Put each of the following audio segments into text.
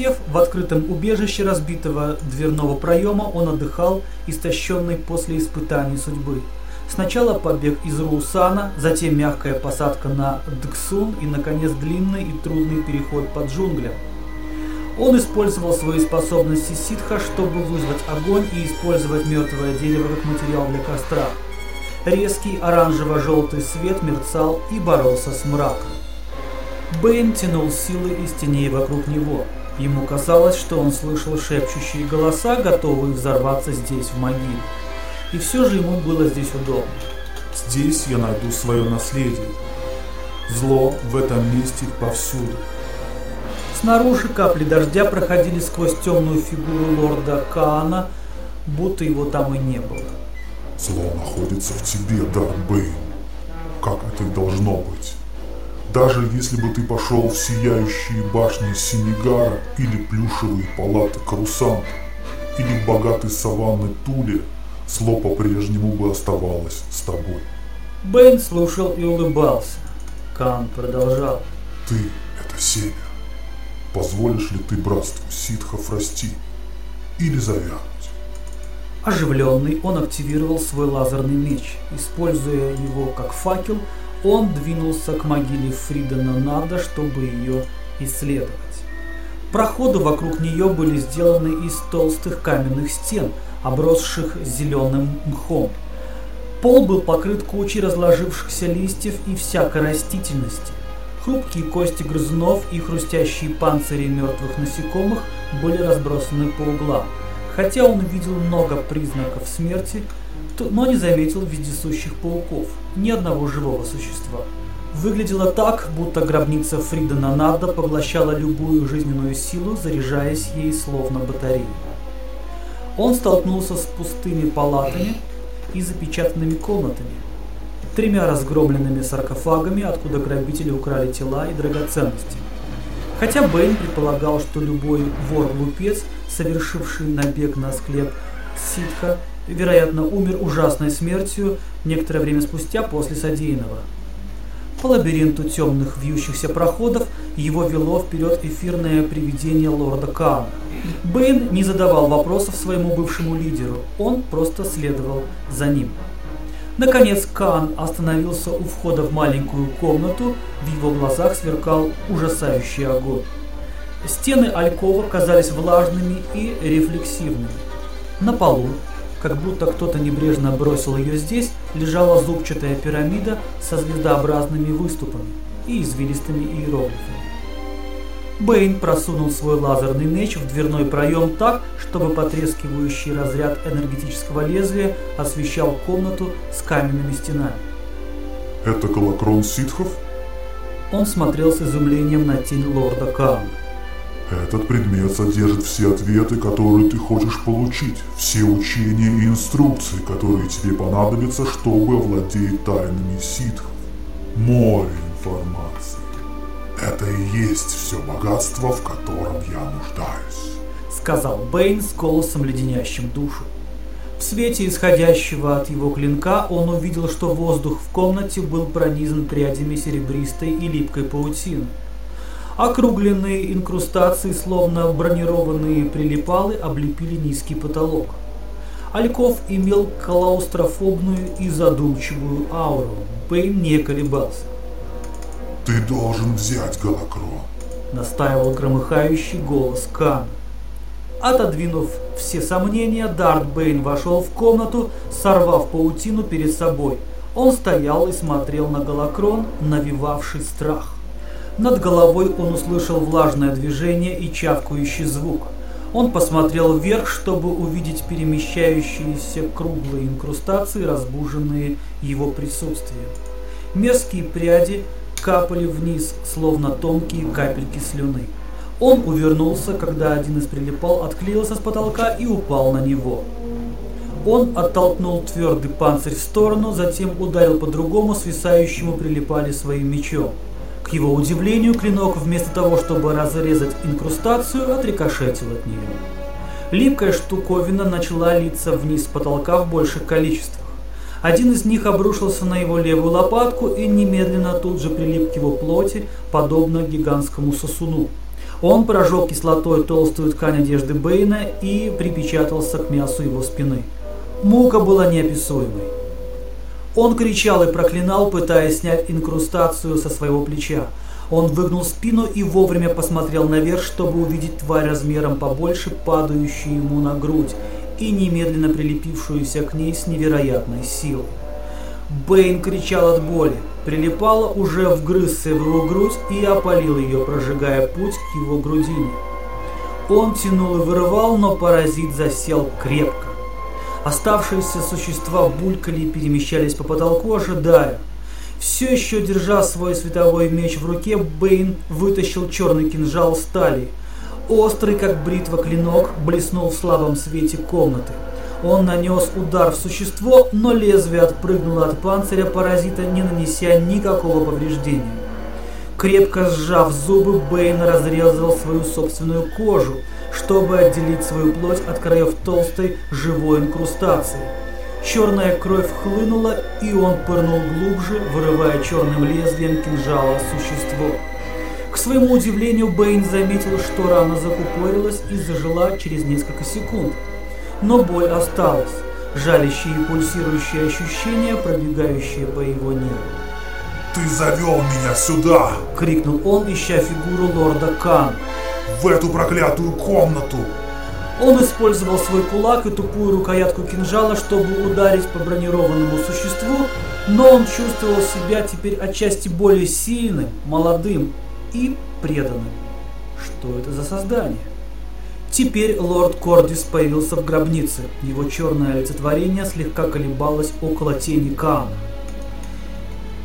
Сев в открытом убежище разбитого дверного проема, он отдыхал, истощенный после испытаний судьбы. Сначала побег из Русана, затем мягкая посадка на Дксун и, наконец, длинный и трудный переход под джунглям. Он использовал свои способности ситха, чтобы вызвать огонь и использовать мертвое дерево как материал для костра. Резкий оранжево-желтый свет мерцал и боролся с мраком. Бэйн тянул силы из теней вокруг него. Ему казалось, что он слышал шепчущие голоса, готовые взорваться здесь, в могиле. И все же ему было здесь удобно. Здесь я найду свое наследие. Зло в этом месте повсюду. Снаружи капли дождя проходили сквозь темную фигуру лорда Каана, будто его там и не было. Зло находится в тебе, Дарбейн. Как это и должно быть. Даже если бы ты пошел в сияющие башни Синегара или плюшевые палаты Карусанта, или в богатые саванны Туле, Зло по-прежнему бы оставалось с тобой. Бэйн слушал и улыбался. Кан продолжал. Ты – это семя. Позволишь ли ты братству ситхов расти или завянуть? Оживленный, он активировал свой лазерный меч. Используя его как факел, он двинулся к могиле Фридена Нада, чтобы ее исследовать. Проходы вокруг нее были сделаны из толстых каменных стен – обросших зеленым мхом. Пол был покрыт кучей разложившихся листьев и всякой растительности. Хрупкие кости грызунов и хрустящие панцири мертвых насекомых были разбросаны по углам. Хотя он видел много признаков смерти, но не заметил вездесущих пауков, ни одного живого существа. Выглядело так, будто гробница Фрида Нанада поглощала любую жизненную силу, заряжаясь ей словно батарея. Он столкнулся с пустыми палатами и запечатанными комнатами, тремя разгромленными саркофагами, откуда грабители украли тела и драгоценности. Хотя Бэйн предполагал, что любой вор-глупец, совершивший набег на склеп ситха, вероятно, умер ужасной смертью некоторое время спустя после содеянного. По лабиринту темных вьющихся проходов его вело вперед эфирное привидение лорда Каана. Бэйн не задавал вопросов своему бывшему лидеру, он просто следовал за ним. Наконец Каан остановился у входа в маленькую комнату, в его глазах сверкал ужасающий огонь. Стены алькова казались влажными и рефлексивными. На полу, как будто кто-то небрежно бросил ее здесь, лежала зубчатая пирамида со звездообразными выступами и извилистыми иероглифами. Бэйн просунул свой лазерный меч в дверной проем так, чтобы потрескивающий разряд энергетического лезвия освещал комнату с каменными стенами. «Это колокрон ситхов?» Он смотрел с изумлением на тень лорда Каана. Этот предмет содержит все ответы, которые ты хочешь получить, все учения и инструкции, которые тебе понадобятся, чтобы овладеть тайнами ситхов. Море информации. Это и есть все богатство, в котором я нуждаюсь. Сказал Бэйн с голосом леденящим душу. В свете исходящего от его клинка он увидел, что воздух в комнате был пронизан прядями серебристой и липкой паутины. Округленные инкрустации, словно бронированные прилипалы, облепили низкий потолок. Альков имел клаустрофобную и задумчивую ауру. Бэйн не колебался. «Ты должен взять Галакрон», — настаивал громыхающий голос Кан. Отодвинув все сомнения, Дарт Бэйн вошел в комнату, сорвав паутину перед собой. Он стоял и смотрел на Галакрон, навевавший страх. Над головой он услышал влажное движение и чавкающий звук. Он посмотрел вверх, чтобы увидеть перемещающиеся круглые инкрустации, разбуженные его присутствием. Мерзкие пряди капали вниз, словно тонкие капельки слюны. Он увернулся, когда один из прилипал отклеился с потолка и упал на него. Он оттолкнул твердый панцирь в сторону, затем ударил по другому свисающему прилипали своим мечом. К его удивлению, клинок вместо того, чтобы разрезать инкрустацию, отрикошетил от нее. Липкая штуковина начала литься вниз с потолка в больших количествах. Один из них обрушился на его левую лопатку и немедленно тут же прилип к его плоти, подобно гигантскому сосуну. Он прожег кислотой толстую ткань одежды Бэйна и припечатался к мясу его спины. Мука была неописуемой. Он кричал и проклинал, пытаясь снять инкрустацию со своего плеча. Он выгнул спину и вовремя посмотрел наверх, чтобы увидеть тварь размером побольше, падающую ему на грудь и немедленно прилепившуюся к ней с невероятной силой. Бэйн кричал от боли. Прилипала уже вгрызся в его грудь и опалил ее, прожигая путь к его грудине. Он тянул и вырывал, но паразит засел крепко. Оставшиеся существа булькали и перемещались по потолку, ожидая. Все еще держа свой световой меч в руке, Бэйн вытащил черный кинжал стали. Острый, как бритва клинок, блеснул в слабом свете комнаты. Он нанес удар в существо, но лезвие отпрыгнуло от панциря паразита, не нанеся никакого повреждения. Крепко сжав зубы, Бэйн разрезал свою собственную кожу, чтобы отделить свою плоть от краев толстой живой инкрустации. Черная кровь хлынула, и он пырнул глубже, вырывая черным лезвием кинжала существо. К своему удивлению, Бэйн заметил, что рана закупорилась и зажила через несколько секунд но боль осталась, жалящие и пульсирующие ощущения, пробегающие по его нервам. «Ты завел меня сюда!» — крикнул он, ища фигуру лорда Кан. «В эту проклятую комнату!» Он использовал свой кулак и тупую рукоятку кинжала, чтобы ударить по бронированному существу, но он чувствовал себя теперь отчасти более сильным, молодым и преданным. Что это за создание? Теперь лорд Кордис появился в гробнице. Его черное олицетворение слегка колебалось около тени Каана.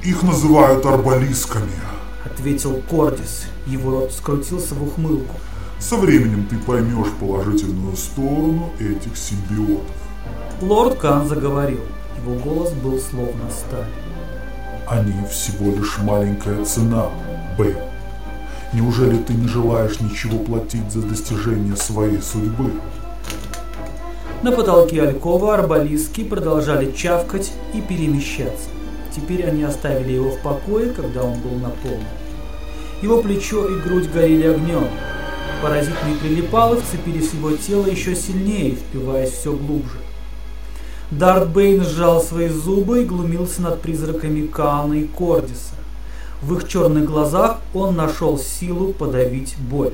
«Их называют арбалисками», — ответил Кордис. Его рот скрутился в ухмылку. «Со временем ты поймешь положительную сторону этих симбиотов». Лорд Кан заговорил. Его голос был словно сталь. «Они всего лишь маленькая цена, Бэйн. Неужели ты не желаешь ничего платить за достижение своей судьбы? На потолке Алькова арбалиски продолжали чавкать и перемещаться. Теперь они оставили его в покое, когда он был наполнен. Его плечо и грудь горели огнем. Паразитные прилипалы вцепились в его тело еще сильнее, впиваясь все глубже. Дарт Бейн сжал свои зубы и глумился над призраками Каана и Кордиса. В их черных глазах он нашел силу подавить боль.